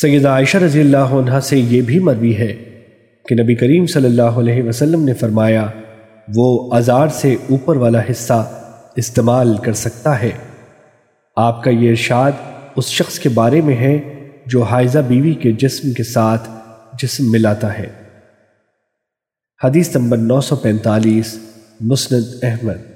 سیدہ عائشہ رضی اللہ عنہ سے یہ بھی مروی ہے کہ نبی کریم صلی اللہ علیہ وسلم نے فرمایا، وہ ازار سے اوپر والا حصہ استعمال کر سکتا ہے۔ آپ کا یہ ارشاد اس شخص کے بارے میں ہے جو حائزہ بیوی کے جسم کے ساتھ جسم ملاتا ہے۔ حدیث نمبر نو سو پینتالیس، مسند احمد۔